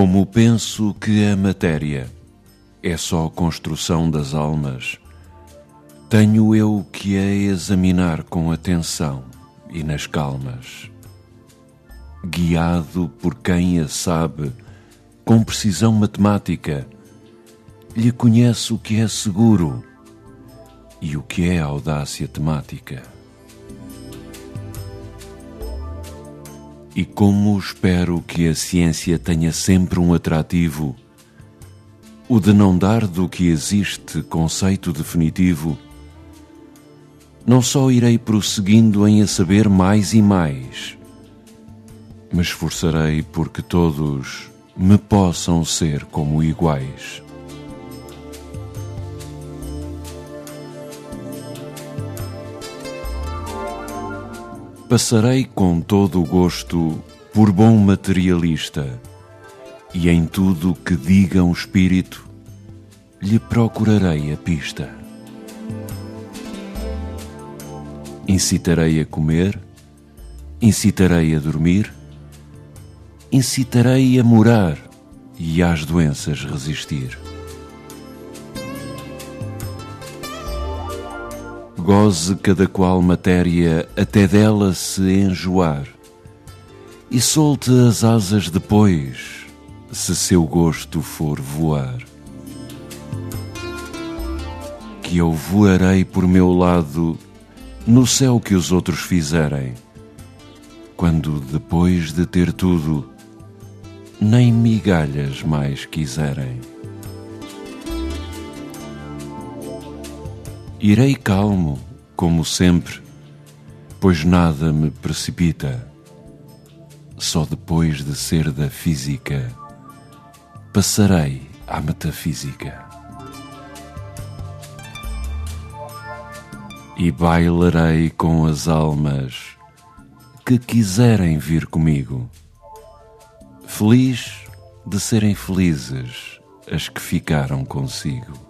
Como penso que a matéria é só construção das almas, tenho eu que a examinar com atenção e nas calmas, guiado por quem a sabe com precisão matemática, lhe conhece o que é seguro e o que é audácia temática. E como espero que a ciência tenha sempre um atrativo, o de não dar do que existe conceito definitivo, não só irei prosseguindo em a saber mais e mais, mas esforçarei porque todos me possam ser como iguais. Passarei com todo o gosto por bom materialista, e em tudo que diga um espírito, lhe procurarei a pista. Incitarei a comer, incitarei a dormir, incitarei a morar e às doenças resistir. Goze cada qual matéria até dela se enjoar, e solte as asas depois, se seu gosto for voar. Que eu voarei por meu lado no céu que os outros fizerem, quando depois de ter tudo, nem migalhas mais quiserem. Irei calmo, como sempre, pois nada me precipita. Só depois de ser da física, passarei à metafísica. E bailarei com as almas que quiserem vir comigo, feliz de serem felizes as que ficaram consigo.